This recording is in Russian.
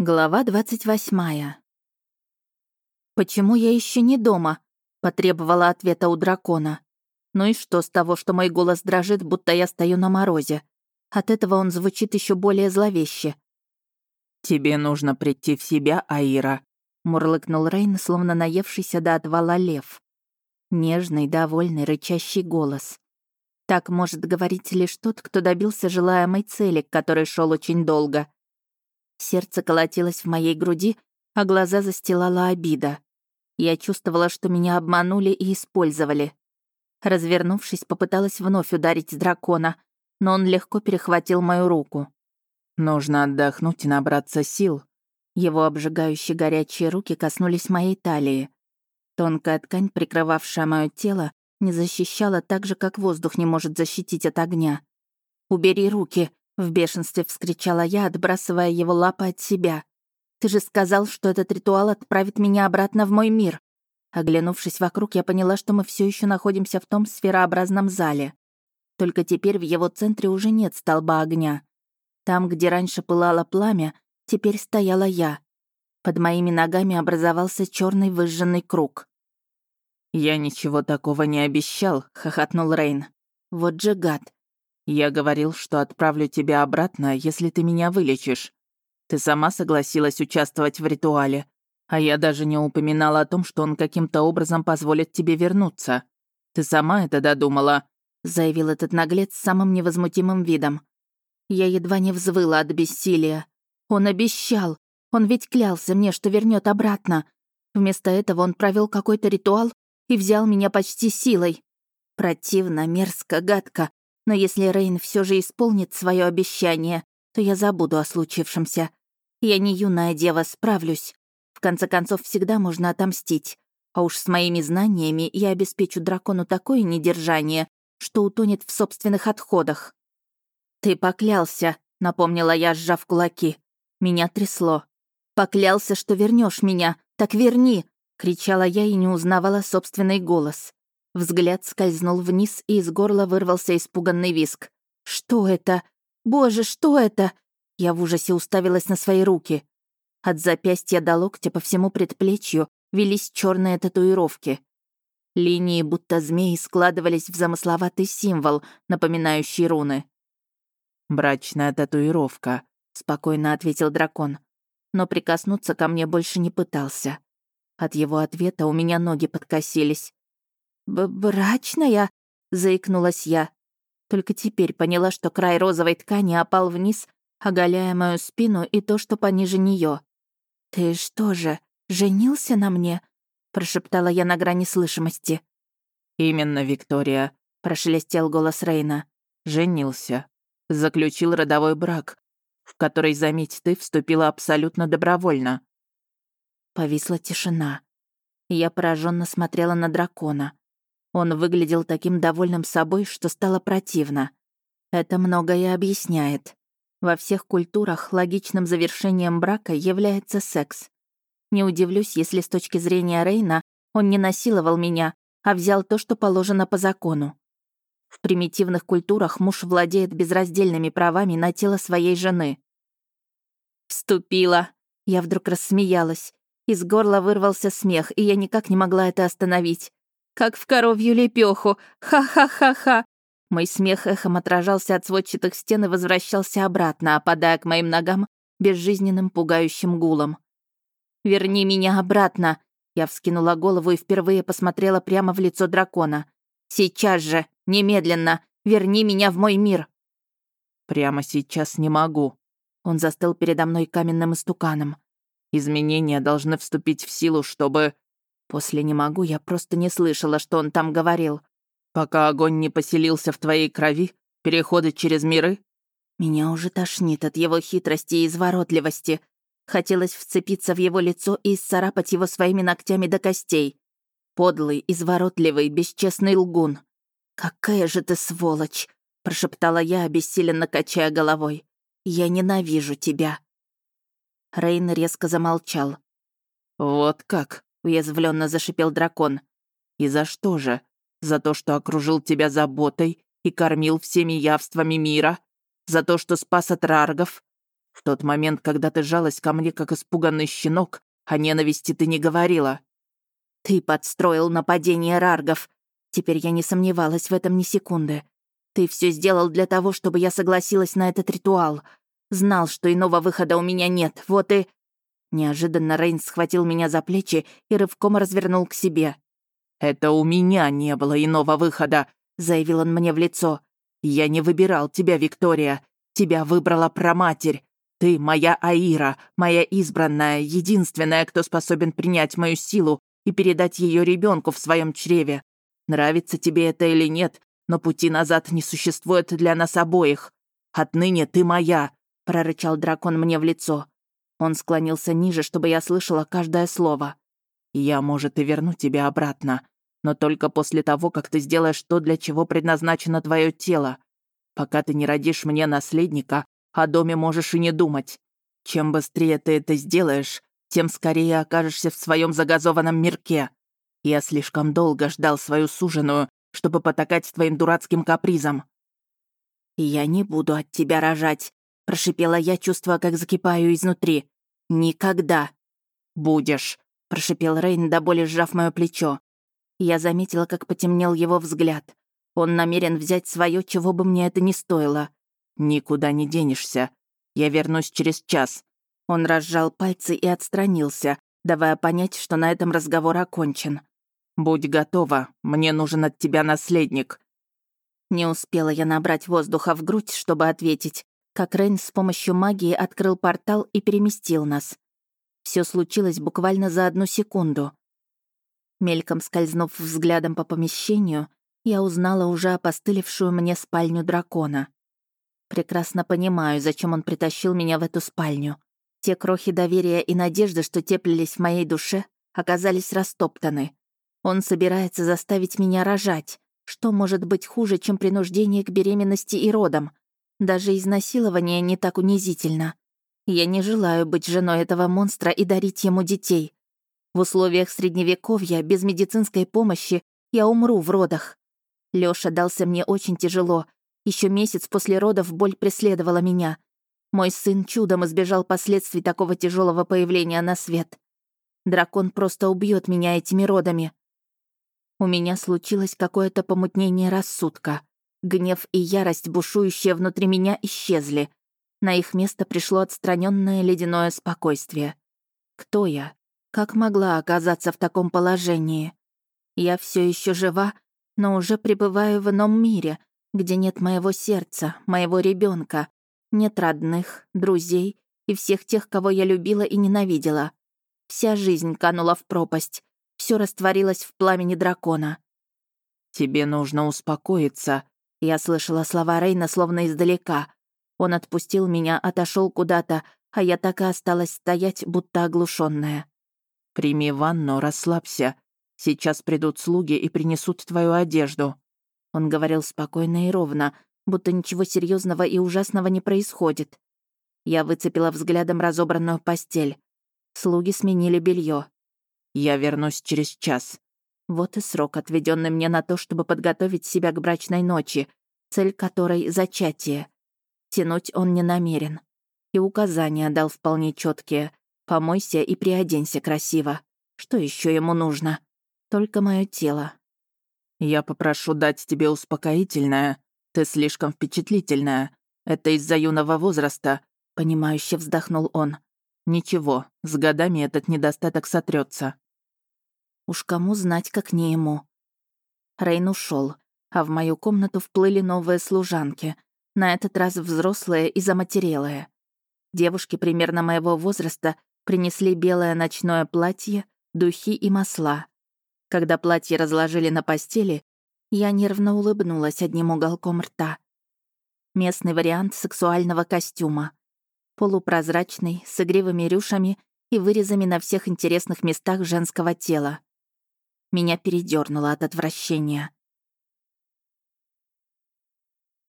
Глава двадцать восьмая. «Почему я еще не дома?» — потребовала ответа у дракона. Ну и что с того, что мой голос дрожит, будто я стою на морозе? От этого он звучит еще более зловеще. «Тебе нужно прийти в себя, Аира», — мурлыкнул Рейн, словно наевшийся до отвала лев. Нежный, довольный, рычащий голос. Так может говорить лишь тот, кто добился желаемой цели, к которой шел очень долго — Сердце колотилось в моей груди, а глаза застилала обида. Я чувствовала, что меня обманули и использовали. Развернувшись, попыталась вновь ударить дракона, но он легко перехватил мою руку. «Нужно отдохнуть и набраться сил». Его обжигающие горячие руки коснулись моей талии. Тонкая ткань, прикрывавшая мое тело, не защищала так же, как воздух не может защитить от огня. «Убери руки!» В бешенстве вскричала я, отбрасывая его лапы от себя. «Ты же сказал, что этот ритуал отправит меня обратно в мой мир!» Оглянувшись вокруг, я поняла, что мы все еще находимся в том сферообразном зале. Только теперь в его центре уже нет столба огня. Там, где раньше пылало пламя, теперь стояла я. Под моими ногами образовался черный выжженный круг. «Я ничего такого не обещал», — хохотнул Рейн. «Вот же гад. Я говорил, что отправлю тебя обратно, если ты меня вылечишь. Ты сама согласилась участвовать в ритуале, а я даже не упоминала о том, что он каким-то образом позволит тебе вернуться. Ты сама это додумала», — заявил этот наглец с самым невозмутимым видом. Я едва не взвыла от бессилия. Он обещал. Он ведь клялся мне, что вернет обратно. Вместо этого он провел какой-то ритуал и взял меня почти силой. Противно, мерзко, гадко, но если Рейн все же исполнит свое обещание, то я забуду о случившемся. Я не юная дева, справлюсь. В конце концов, всегда можно отомстить. А уж с моими знаниями я обеспечу дракону такое недержание, что утонет в собственных отходах. «Ты поклялся», — напомнила я, сжав кулаки. Меня трясло. «Поклялся, что вернешь меня. Так верни!» — кричала я и не узнавала собственный голос. Взгляд скользнул вниз, и из горла вырвался испуганный виск. «Что это? Боже, что это?» Я в ужасе уставилась на свои руки. От запястья до локтя по всему предплечью велись черные татуировки. Линии, будто змеи, складывались в замысловатый символ, напоминающий руны. «Брачная татуировка», — спокойно ответил дракон. Но прикоснуться ко мне больше не пытался. От его ответа у меня ноги подкосились. «Брачная?» — заикнулась я. Только теперь поняла, что край розовой ткани опал вниз, оголяя мою спину и то, что пониже нее. «Ты что же, женился на мне?» — прошептала я на грани слышимости. «Именно, Виктория», — прошелестел голос Рейна. «Женился. Заключил родовой брак, в который, заметь, ты вступила абсолютно добровольно». Повисла тишина. Я пораженно смотрела на дракона. Он выглядел таким довольным собой, что стало противно. Это многое объясняет. Во всех культурах логичным завершением брака является секс. Не удивлюсь, если с точки зрения Рейна он не насиловал меня, а взял то, что положено по закону. В примитивных культурах муж владеет безраздельными правами на тело своей жены. «Вступила!» Я вдруг рассмеялась. Из горла вырвался смех, и я никак не могла это остановить как в коровью лепеху. Ха-ха-ха-ха. Мой смех эхом отражался от сводчатых стен и возвращался обратно, опадая к моим ногам безжизненным пугающим гулом. «Верни меня обратно!» Я вскинула голову и впервые посмотрела прямо в лицо дракона. «Сейчас же! Немедленно! Верни меня в мой мир!» «Прямо сейчас не могу». Он застыл передо мной каменным истуканом. «Изменения должны вступить в силу, чтобы...» После «не могу» я просто не слышала, что он там говорил. «Пока огонь не поселился в твоей крови, переходы через миры?» Меня уже тошнит от его хитрости и изворотливости. Хотелось вцепиться в его лицо и исцарапать его своими ногтями до костей. Подлый, изворотливый, бесчестный лгун. «Какая же ты сволочь!» — прошептала я, обессиленно качая головой. «Я ненавижу тебя!» Рейн резко замолчал. «Вот как!» — уязвленно зашипел дракон. «И за что же? За то, что окружил тебя заботой и кормил всеми явствами мира? За то, что спас от раргов? В тот момент, когда ты жалась ко мне, как испуганный щенок, о ненависти ты не говорила». «Ты подстроил нападение раргов. Теперь я не сомневалась в этом ни секунды. Ты все сделал для того, чтобы я согласилась на этот ритуал. Знал, что иного выхода у меня нет, вот и...» Неожиданно Рейн схватил меня за плечи и рывком развернул к себе. «Это у меня не было иного выхода», — заявил он мне в лицо. «Я не выбирал тебя, Виктория. Тебя выбрала проматерь. Ты моя Аира, моя избранная, единственная, кто способен принять мою силу и передать ее ребенку в своем чреве. Нравится тебе это или нет, но пути назад не существует для нас обоих. Отныне ты моя», — прорычал дракон мне в лицо. Он склонился ниже, чтобы я слышала каждое слово. «Я, может, и верну тебя обратно, но только после того, как ты сделаешь то, для чего предназначено твое тело. Пока ты не родишь мне наследника, о доме можешь и не думать. Чем быстрее ты это сделаешь, тем скорее окажешься в своем загазованном мирке. Я слишком долго ждал свою суженую, чтобы потакать твоим дурацким капризам». «Я не буду от тебя рожать», — прошипела я, чувствуя, как закипаю изнутри. «Никогда». «Будешь», — прошипел Рейн, до боли сжав мое плечо. Я заметила, как потемнел его взгляд. Он намерен взять свое, чего бы мне это ни стоило. «Никуда не денешься. Я вернусь через час». Он разжал пальцы и отстранился, давая понять, что на этом разговор окончен. «Будь готова, мне нужен от тебя наследник». Не успела я набрать воздуха в грудь, чтобы ответить, как Рейн с помощью магии открыл портал и переместил нас. Все случилось буквально за одну секунду. Мельком скользнув взглядом по помещению, я узнала уже опостылевшую мне спальню дракона. Прекрасно понимаю, зачем он притащил меня в эту спальню. Те крохи доверия и надежды, что теплились в моей душе, оказались растоптаны. Он собирается заставить меня рожать. Что может быть хуже, чем принуждение к беременности и родам? Даже изнасилование не так унизительно. Я не желаю быть женой этого монстра и дарить ему детей. В условиях средневековья без медицинской помощи я умру в родах. Лёша дался мне очень тяжело. Еще месяц после родов боль преследовала меня. Мой сын чудом избежал последствий такого тяжелого появления на свет. Дракон просто убьет меня этими родами. У меня случилось какое-то помутнение рассудка. Гнев и ярость, бушующие внутри меня, исчезли. На их место пришло отстраненное ледяное спокойствие. Кто я? Как могла оказаться в таком положении? Я все еще жива, но уже пребываю в ином мире, где нет моего сердца, моего ребенка, нет родных, друзей и всех тех, кого я любила и ненавидела. Вся жизнь канула в пропасть, все растворилось в пламени дракона. «Тебе нужно успокоиться», — я слышала слова Рейна словно издалека. Он отпустил меня, отошел куда-то, а я так и осталась стоять, будто оглушенная. «Прими ванну, расслабься. Сейчас придут слуги и принесут твою одежду». Он говорил спокойно и ровно, будто ничего серьезного и ужасного не происходит. Я выцепила взглядом разобранную постель. Слуги сменили белье. Я вернусь через час». Вот и срок, отведенный мне на то, чтобы подготовить себя к брачной ночи, цель которой — зачатие. Тянуть он не намерен. И указания дал вполне четкие. Помойся и приоденься красиво. Что еще ему нужно? Только мое тело. Я попрошу дать тебе успокоительное. Ты слишком впечатлительная. Это из-за юного возраста, понимающе вздохнул он. Ничего, с годами этот недостаток сотрется. Уж кому знать, как не ему. Рейн ушел, а в мою комнату вплыли новые служанки, на этот раз взрослые и заматерелые. Девушки примерно моего возраста принесли белое ночное платье, духи и масла. Когда платье разложили на постели, я нервно улыбнулась одним уголком рта. Местный вариант сексуального костюма. Полупрозрачный, с игривыми рюшами и вырезами на всех интересных местах женского тела. Меня передернуло от отвращения.